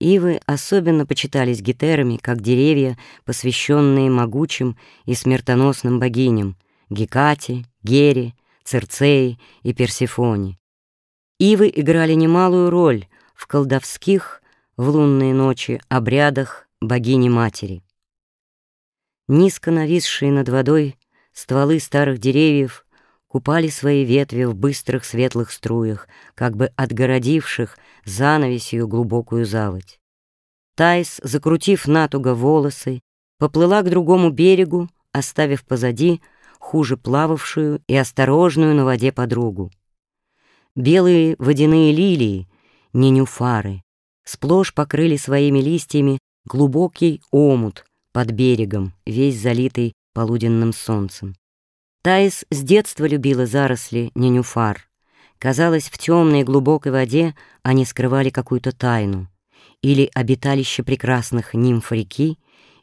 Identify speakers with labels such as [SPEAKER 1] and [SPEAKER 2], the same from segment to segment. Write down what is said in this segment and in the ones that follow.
[SPEAKER 1] Ивы особенно почитались гетерами, как деревья, посвященные могучим и смертоносным богиням Гекате, Гере, Церцеи и Персифоне. Ивы играли немалую роль в колдовских, в лунные ночи, обрядах богини-матери. Низко нависшие над водой стволы старых деревьев купали свои ветви в быстрых светлых струях, как бы отгородивших занавесью глубокую заводь. Тайс, закрутив натуго волосы, поплыла к другому берегу, оставив позади хуже плававшую и осторожную на воде подругу. Белые водяные лилии, ненюфары, сплошь покрыли своими листьями глубокий омут под берегом, весь залитый полуденным солнцем. Таис с детства любила заросли ненюфар. Казалось, в темной глубокой воде они скрывали какую-то тайну, или обиталище прекрасных нимф реки,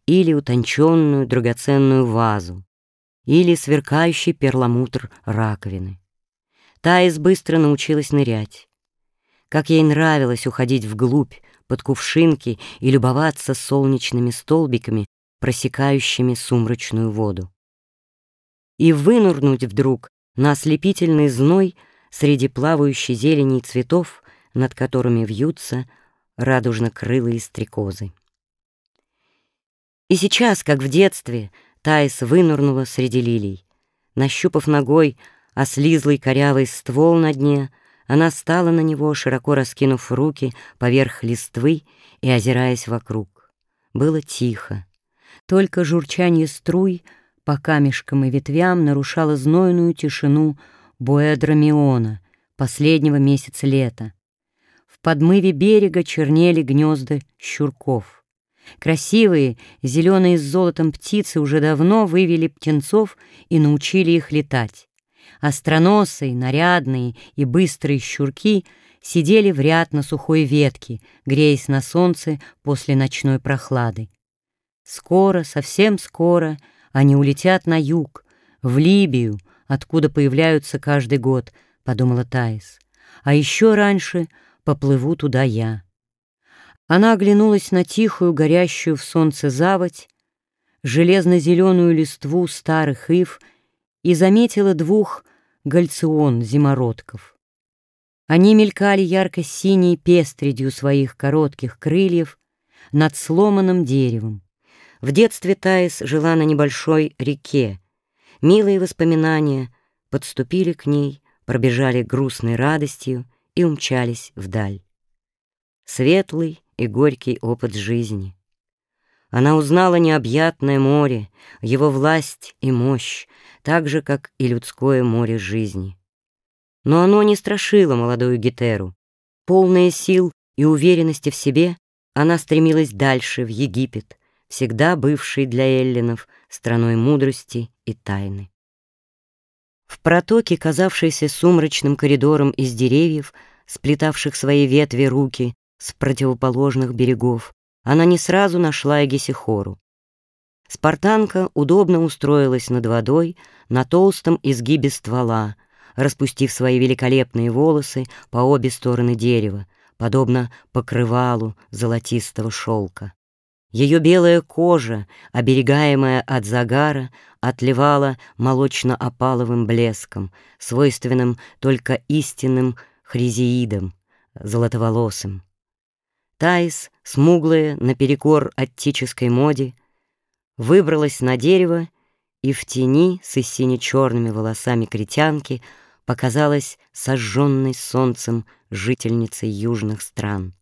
[SPEAKER 1] или утонченную драгоценную вазу, или сверкающий перламутр раковины. Таис быстро научилась нырять. Как ей нравилось уходить вглубь, под кувшинки и любоваться солнечными столбиками, просекающими сумрачную воду и вынурнуть вдруг на ослепительный зной среди плавающей зелени цветов, над которыми вьются радужно-крылые стрекозы. И сейчас, как в детстве, Таис вынурнула среди лилий. Нащупав ногой ослизлый корявый ствол на дне, она стала на него, широко раскинув руки поверх листвы и озираясь вокруг. Было тихо. Только журчание струй — по камешкам и ветвям нарушала знойную тишину Буэдромиона, последнего месяца лета. В подмыве берега чернели гнезда щурков. Красивые, зеленые с золотом птицы уже давно вывели птенцов и научили их летать. Остроносые, нарядные и быстрые щурки сидели в ряд на сухой ветке, греясь на солнце после ночной прохлады. Скоро, совсем скоро — они улетят на юг, в Либию, откуда появляются каждый год, — подумала Таис. А еще раньше поплыву туда я. Она оглянулась на тихую, горящую в солнце заводь, железно-зеленую листву старых ив и заметила двух гальцион-зимородков. Они мелькали ярко-синей пестредью своих коротких крыльев над сломанным деревом. В детстве Таис жила на небольшой реке. Милые воспоминания подступили к ней, пробежали грустной радостью и умчались вдаль. Светлый и горький опыт жизни. Она узнала необъятное море, его власть и мощь, так же, как и людское море жизни. Но оно не страшило молодую Гетеру. Полная сил и уверенности в себе, она стремилась дальше, в Египет, всегда бывший для эллинов страной мудрости и тайны. В протоке, казавшейся сумрачным коридором из деревьев, сплетавших свои ветви руки с противоположных берегов, она не сразу нашла Эгесихору. Спартанка удобно устроилась над водой на толстом изгибе ствола, распустив свои великолепные волосы по обе стороны дерева, подобно покрывалу золотистого шелка. Ее белая кожа, оберегаемая от загара, отливала молочно-опаловым блеском, свойственным только истинным хризеидам, золотоволосым. Таис, смуглая, наперекор аттической моде, выбралась на дерево и в тени с сине-черными волосами критянки показалась сожженной солнцем жительницей южных стран.